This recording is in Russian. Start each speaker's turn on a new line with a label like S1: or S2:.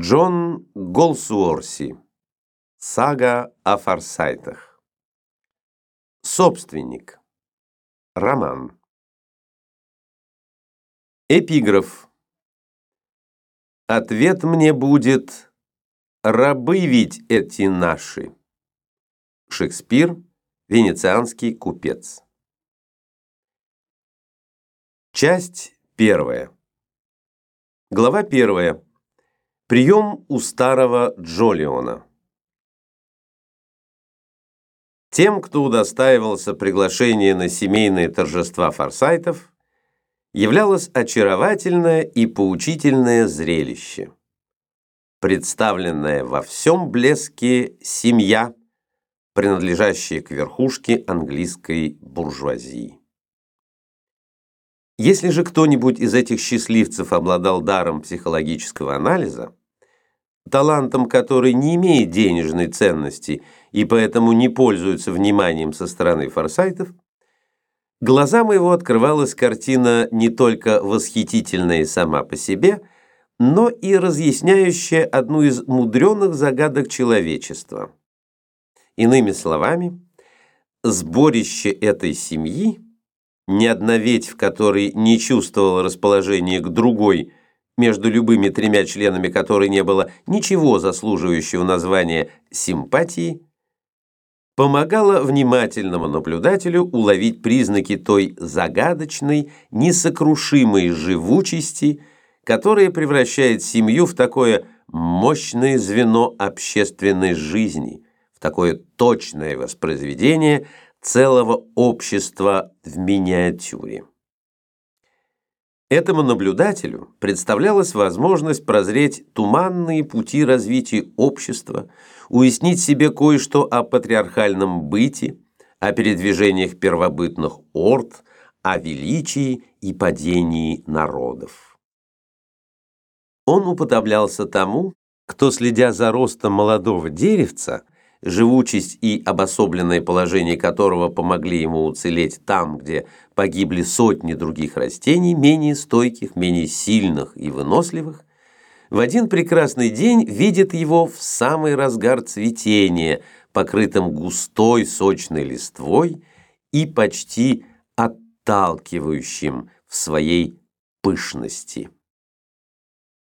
S1: Джон Голсуорси. Сага о форсайтах. Собственник. Роман. Эпиграф. Ответ мне будет «Рабы ведь эти наши». Шекспир, венецианский купец. Часть первая. Глава первая. Прием у старого Джолиона. Тем, кто удостаивался приглашения на семейные торжества форсайтов, являлось очаровательное и поучительное зрелище. Представленная во всем блеске семья, принадлежащая к верхушке английской буржуазии. Если же кто-нибудь из этих счастливцев обладал даром психологического анализа, талантом, который не имеет денежной ценности и поэтому не пользуется вниманием со стороны форсайтов, глазам его открывалась картина не только восхитительная сама по себе, но и разъясняющая одну из мудреных загадок человечества. Иными словами, сборище этой семьи – ни одна ветвь, которой не чувствовала расположения к другой, между любыми тремя членами которой не было ничего заслуживающего названия симпатии, помогала внимательному наблюдателю уловить признаки той загадочной, несокрушимой живучести, которая превращает семью в такое мощное звено общественной жизни, в такое точное воспроизведение – целого общества в миниатюре. Этому наблюдателю представлялась возможность прозреть туманные пути развития общества, уяснить себе кое-что о патриархальном быте, о передвижениях первобытных орд, о величии и падении народов. Он уподоблялся тому, кто, следя за ростом молодого деревца, живучесть и обособленное положение которого помогли ему уцелеть там, где погибли сотни других растений, менее стойких, менее сильных и выносливых, в один прекрасный день видит его в самый разгар цветения, покрытым густой сочной листвой и почти отталкивающим в своей пышности.